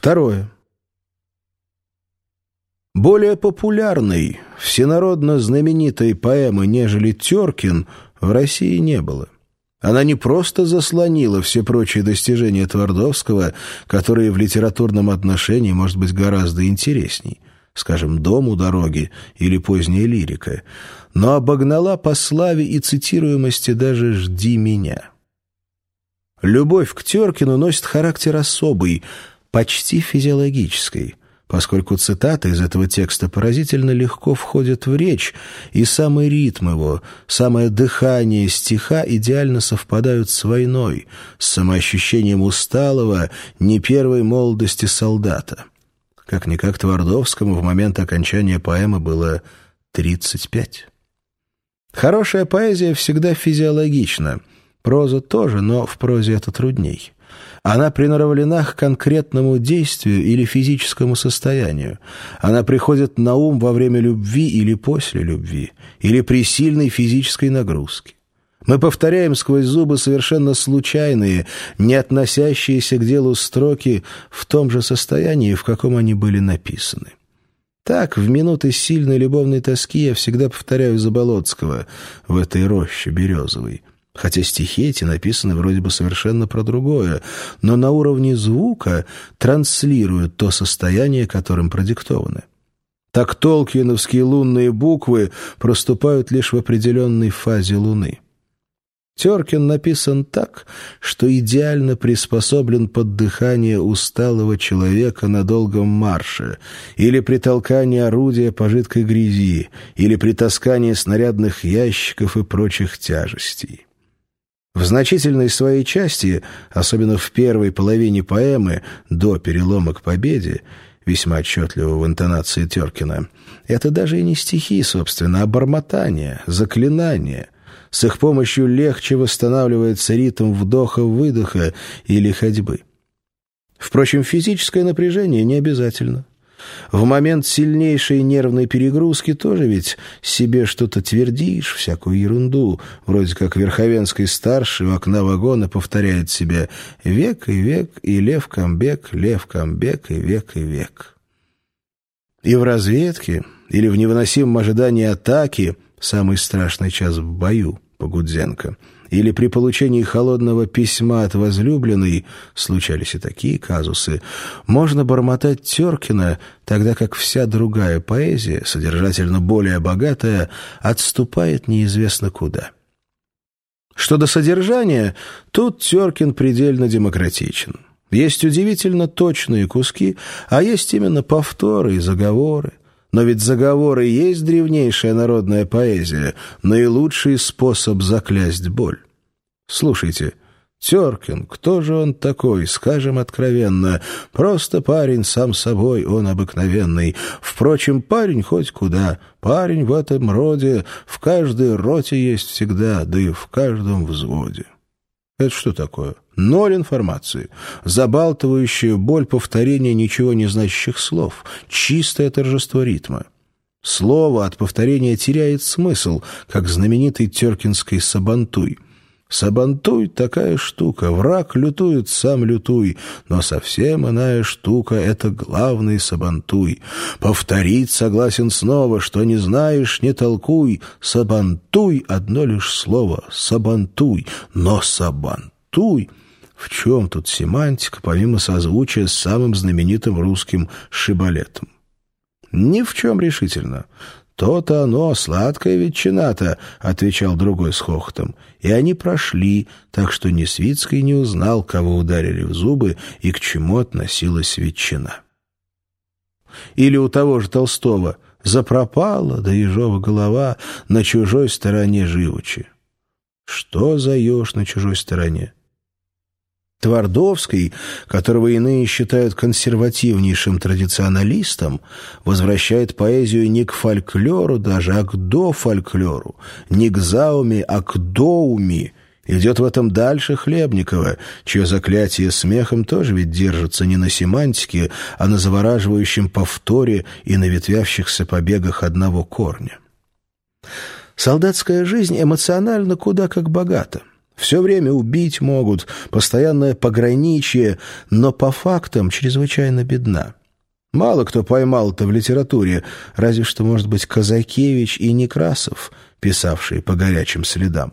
Второе. Более популярной, всенародно знаменитой поэмы, нежели Теркин, в России не было. Она не просто заслонила все прочие достижения Твардовского, которые в литературном отношении, может быть, гораздо интересней, скажем, «Дом у дороги» или поздняя лирика, но обогнала по славе и цитируемости даже «Жди меня». Любовь к Теркину носит характер особый, почти физиологический поскольку цитаты из этого текста поразительно легко входят в речь, и самый ритм его, самое дыхание стиха идеально совпадают с войной, с самоощущением усталого, не первой молодости солдата. Как-никак Твардовскому в момент окончания поэмы было 35. Хорошая поэзия всегда физиологична, проза тоже, но в прозе это трудней. Она приноровлена к конкретному действию или физическому состоянию. Она приходит на ум во время любви или после любви, или при сильной физической нагрузке. Мы повторяем сквозь зубы совершенно случайные, не относящиеся к делу строки в том же состоянии, в каком они были написаны. Так, в минуты сильной любовной тоски я всегда повторяю Заболоцкого в этой роще березовой хотя стихи эти написаны вроде бы совершенно про другое, но на уровне звука транслируют то состояние, которым продиктованы. Так толкиновские лунные буквы проступают лишь в определенной фазе Луны. Теркин написан так, что идеально приспособлен под дыхание усталого человека на долгом марше, или при толкании орудия по жидкой грязи, или при таскании снарядных ящиков и прочих тяжестей. В значительной своей части, особенно в первой половине поэмы, до перелома к победе, весьма отчетливо в интонации Теркина, это даже и не стихи, собственно, а бормотание, заклинание. С их помощью легче восстанавливается ритм вдоха-выдоха или ходьбы. Впрочем, физическое напряжение не обязательно. В момент сильнейшей нервной перегрузки тоже ведь себе что-то твердишь, всякую ерунду, вроде как Верховенский старший у окна вагона повторяет себе «век и век, и лев комбек, лев комбек, и век и век». И в разведке, или в невыносимом ожидании атаки, самый страшный час в бою, по Гудзенко — или при получении холодного письма от возлюбленной, случались и такие казусы, можно бормотать Теркина, тогда как вся другая поэзия, содержательно более богатая, отступает неизвестно куда. Что до содержания, тут Теркин предельно демократичен. Есть удивительно точные куски, а есть именно повторы и заговоры. Но ведь заговоры есть древнейшая народная поэзия, наилучший способ заклясть боль. Слушайте, Теркин, кто же он такой, скажем откровенно? Просто парень сам собой, он обыкновенный. Впрочем, парень хоть куда, парень в этом роде, в каждой роте есть всегда, да и в каждом взводе. Это что такое? Ноль информации. Забалтывающая боль повторения ничего не значащих слов. Чистое торжество ритма. Слово от повторения теряет смысл, как знаменитый теркинский сабантуй. Сабантуй — такая штука, враг лютует, сам лютуй, но совсем иная штука — это главный сабантуй. Повторить согласен снова, что не знаешь, не толкуй. Сабантуй — одно лишь слово, сабантуй, но сабантуй — в чем тут семантика, помимо созвучия с самым знаменитым русским шибалетом? Ни в чем решительно. «То-то оно, сладкая ветчина-то», — отвечал другой с хохотом. И они прошли, так что ни Свицкий не узнал, кого ударили в зубы и к чему относилась ветчина. Или у того же Толстого «Запропала, да ежова голова, на чужой стороне живучи». Что за еж на чужой стороне? Твардовский, которого иные считают консервативнейшим традиционалистом, возвращает поэзию не к фольклору даже, а к дофольклору, не к зауме, а к доуми, идет в этом дальше Хлебникова, чье заклятие смехом тоже ведь держится не на семантике, а на завораживающем повторе и на ветвявшихся побегах одного корня. Солдатская жизнь эмоционально куда как богата. Все время убить могут, постоянное пограничье, но по фактам чрезвычайно бедна. Мало кто поймал-то в литературе, разве что, может быть, Казакевич и Некрасов, писавшие по горячим следам.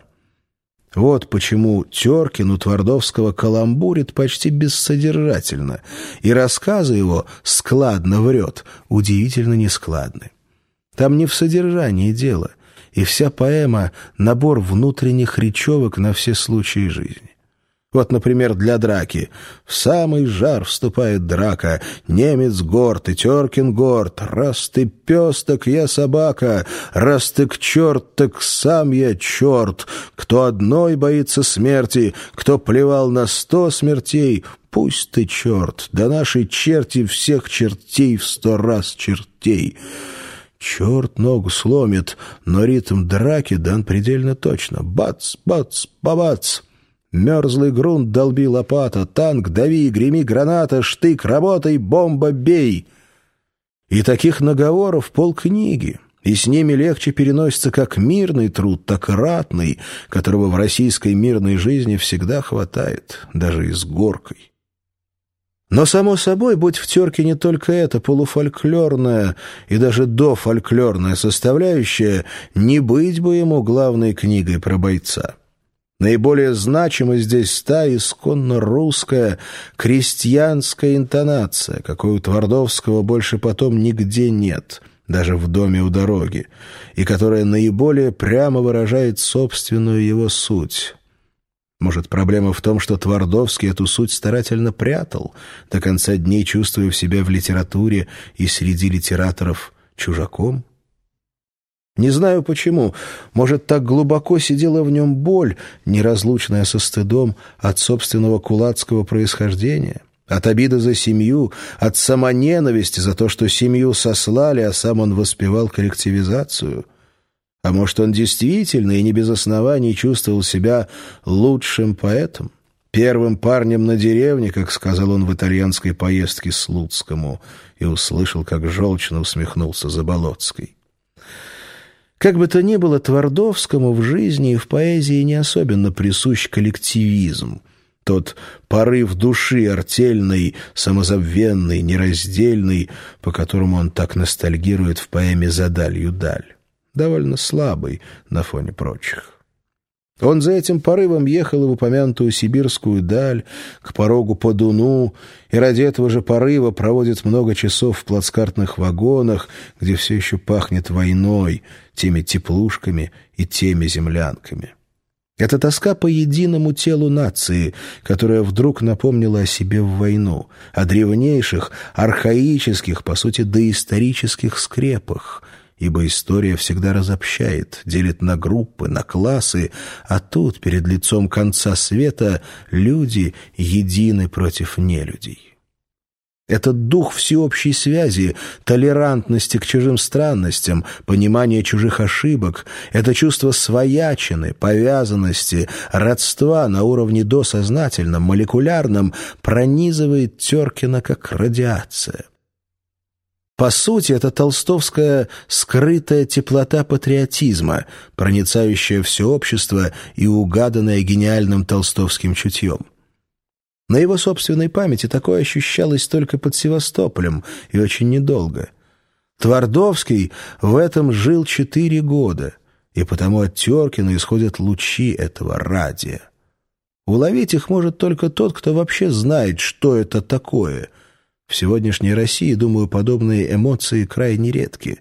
Вот почему Теркин у Твардовского каламбурит почти бессодержательно, и рассказы его складно врет, удивительно нескладны. Там не в содержании дело, и вся поэма — набор внутренних речевок на все случаи жизни. Вот, например, для драки. В самый жар вступает драка. Немец горд и Теркин горд. Раз ты пес, так я собака. Раз ты к черт, так сам я черт. Кто одной боится смерти, кто плевал на сто смертей, пусть ты черт. Да наши черти всех чертей в сто раз чертей. Черт ногу сломит, но ритм драки дан предельно точно. Бац, бац, бабац. Мерзлый грунт долби лопата, танк дави, греми граната, штык работай, бомба бей. И таких наговоров полкниги, и с ними легче переносится как мирный труд, так и ратный, которого в российской мирной жизни всегда хватает, даже и с горкой. Но, само собой, будь в терке не только эта полуфольклорная и даже дофольклорная составляющая, не быть бы ему главной книгой про бойца. Наиболее значимой здесь та исконно русская крестьянская интонация, какой у Твардовского больше потом нигде нет, даже в доме у дороги, и которая наиболее прямо выражает собственную его суть. Может, проблема в том, что Твардовский эту суть старательно прятал, до конца дней чувствуя себя в литературе и среди литераторов чужаком? Не знаю почему. Может, так глубоко сидела в нем боль, неразлучная со стыдом от собственного кулацкого происхождения, от обиды за семью, от самоненависти за то, что семью сослали, а сам он воспевал коллективизацию. А может, он действительно и не без оснований чувствовал себя лучшим поэтом, первым парнем на деревне, как сказал он в итальянской поездке с Луцкому, и услышал, как желчно усмехнулся Заболоцкий. Как бы то ни было, Твардовскому в жизни и в поэзии не особенно присущ коллективизм. Тот порыв души артельный, самозабвенный, нераздельный, по которому он так ностальгирует в поэме «За далью даль». Довольно слабый на фоне прочих. Он за этим порывом ехал в упомянутую сибирскую даль, к порогу по Дуну, и ради этого же порыва проводит много часов в плацкартных вагонах, где все еще пахнет войной, теми теплушками и теми землянками. Это тоска по единому телу нации, которая вдруг напомнила о себе в войну, о древнейших, архаических, по сути, доисторических скрепах — ибо история всегда разобщает, делит на группы, на классы, а тут, перед лицом конца света, люди едины против нелюдей. Этот дух всеобщей связи, толерантности к чужим странностям, понимания чужих ошибок, это чувство своячины, повязанности, родства на уровне досознательном, молекулярном пронизывает Теркина как радиация. По сути, это толстовская скрытая теплота патриотизма, проницающая все общество и угаданная гениальным толстовским чутьем. На его собственной памяти такое ощущалось только под Севастополем и очень недолго. Твардовский в этом жил четыре года, и потому от Теркина исходят лучи этого радия. Уловить их может только тот, кто вообще знает, что это такое — в сегодняшней России, думаю, подобные эмоции крайне редки.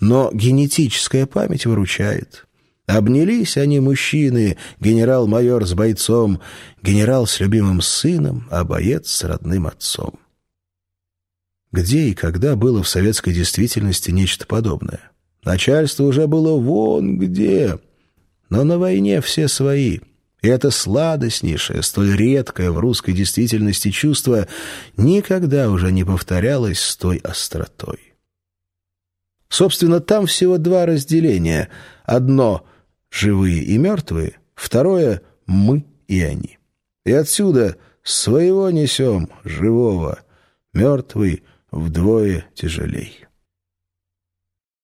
Но генетическая память выручает. Обнялись они, мужчины, генерал-майор с бойцом, генерал с любимым сыном, а боец с родным отцом. Где и когда было в советской действительности нечто подобное? Начальство уже было вон где. Но на войне все свои — и это сладостнейшее, столь редкое в русской действительности чувство никогда уже не повторялось с той остротой. Собственно, там всего два разделения. Одно — живые и мертвые, второе — мы и они. И отсюда своего несем, живого, мертвый вдвое тяжелей.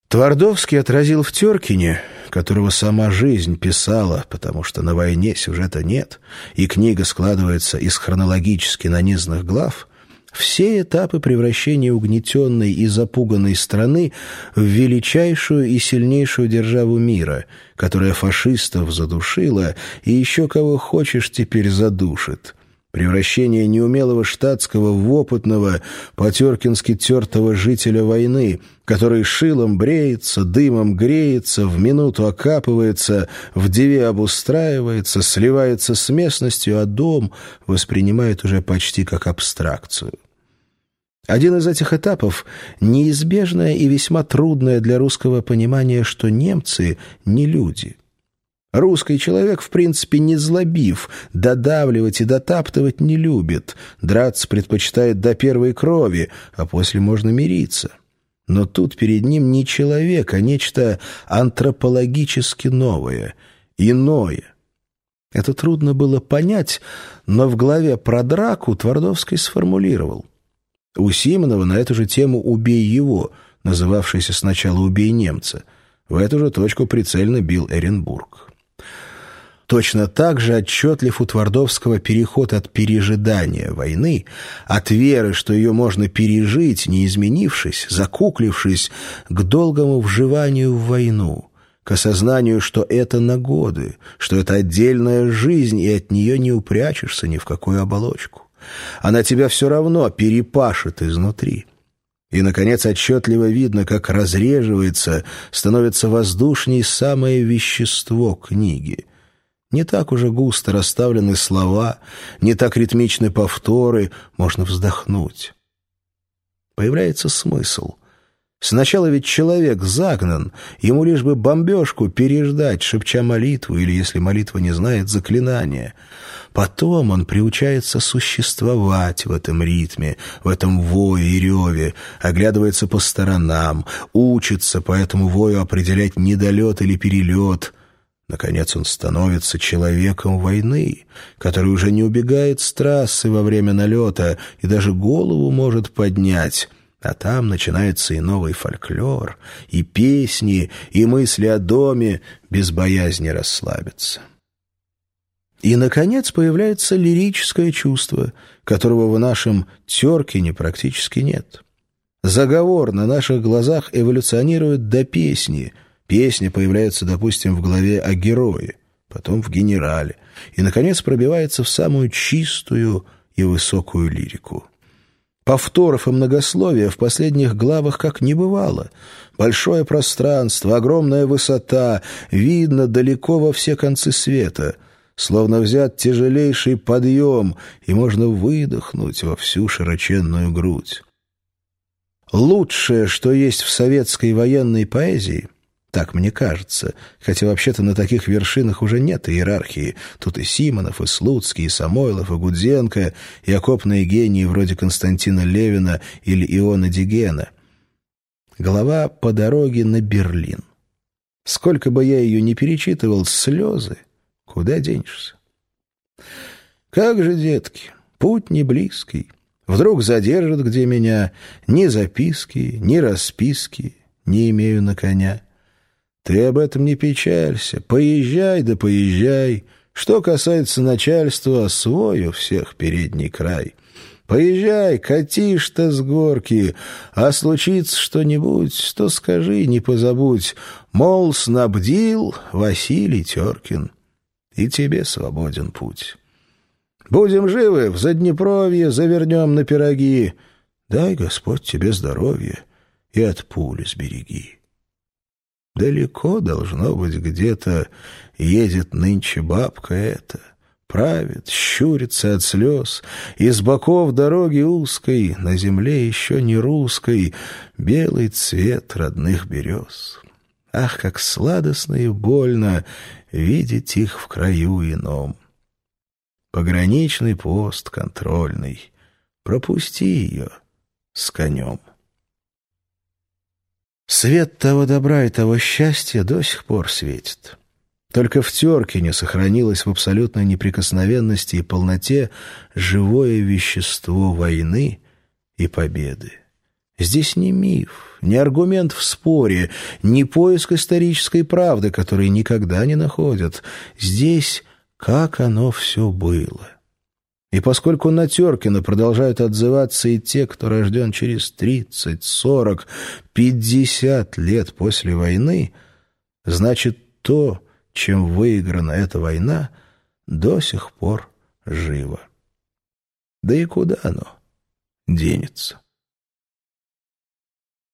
Твардовский отразил в Теркине, которого сама жизнь писала, потому что на войне сюжета нет, и книга складывается из хронологически нанизанных глав, все этапы превращения угнетенной и запуганной страны в величайшую и сильнейшую державу мира, которая фашистов задушила и еще кого хочешь теперь задушит – Превращение неумелого штатского в опытного, потеркински тертого жителя войны, который шилом бреется, дымом греется, в минуту окапывается, в деве обустраивается, сливается с местностью, а дом воспринимает уже почти как абстракцию. Один из этих этапов — неизбежное и весьма трудное для русского понимания, что немцы — не люди — Русский человек, в принципе, не злобив, додавливать и дотаптывать не любит, драться предпочитает до первой крови, а после можно мириться. Но тут перед ним не человек, а нечто антропологически новое, иное. Это трудно было понять, но в главе про драку Твардовский сформулировал. У Симонова на эту же тему «Убей его», называвшийся сначала «Убей немца», в эту же точку прицельно бил Эренбург. Точно так же отчетлив у Твардовского переход от пережидания войны, от веры, что ее можно пережить, не изменившись, закуклившись, к долгому вживанию в войну, к осознанию, что это на годы, что это отдельная жизнь, и от нее не упрячешься ни в какую оболочку. Она тебя все равно перепашет изнутри. И, наконец, отчетливо видно, как разреживается, становится воздушней самое вещество книги — не так уже густо расставлены слова, не так ритмичны повторы, можно вздохнуть. Появляется смысл. Сначала ведь человек загнан, ему лишь бы бомбежку переждать, шепча молитву, или, если молитва не знает, заклинание. Потом он приучается существовать в этом ритме, в этом вое и реве, оглядывается по сторонам, учится по этому вою определять недолет или перелет — Наконец он становится человеком войны, который уже не убегает с трассы во время налета и даже голову может поднять, а там начинается и новый фольклор, и песни, и мысли о доме, без боязни расслабиться. И, наконец, появляется лирическое чувство, которого в нашем Теркине практически нет. Заговор на наших глазах эволюционирует до песни — Песня появляется, допустим, в главе о герое, потом в генерале, и, наконец, пробивается в самую чистую и высокую лирику. Повторов и многословия в последних главах как не бывало. Большое пространство, огромная высота, видно далеко во все концы света. Словно взят тяжелейший подъем, и можно выдохнуть во всю широченную грудь. Лучшее, что есть в советской военной поэзии — так мне кажется, хотя вообще-то на таких вершинах уже нет иерархии. Тут и Симонов, и Слуцкий, и Самойлов, и Гудзенко, и окопные гении вроде Константина Левина или Иона Дигена. Глава «По дороге на Берлин». Сколько бы я ее ни перечитывал, слезы, куда денешься? Как же, детки, путь не близкий. Вдруг задержат где меня ни записки, ни расписки, не имею на коня. Ты об этом не печалься. Поезжай да поезжай. Что касается начальства, свой у всех передний край. Поезжай, катишь-то с горки, а случится что-нибудь, то скажи, не позабудь. Мол, снабдил Василий Теркин, и тебе свободен путь. Будем живы, в Заднепровье завернем на пироги. Дай, Господь, тебе здоровья и от пули сбереги. Далеко, должно быть, где-то едет нынче бабка эта, правит, щурится от слез, из боков дороги узкой, на земле еще не русской, белый цвет родных берез. Ах, как сладостно и больно видеть их в краю ином. Пограничный пост контрольный, пропусти ее с конем. Свет того добра и того счастья до сих пор светит. Только в Теркине сохранилось в абсолютной неприкосновенности и полноте живое вещество войны и победы. Здесь не миф, не аргумент в споре, не поиск исторической правды, которые никогда не находят. Здесь как оно все было. И поскольку на Теркина продолжают отзываться и те, кто рожден через 30, 40, 50 лет после войны, значит, то, чем выиграна эта война, до сих пор живо. Да и куда оно денется?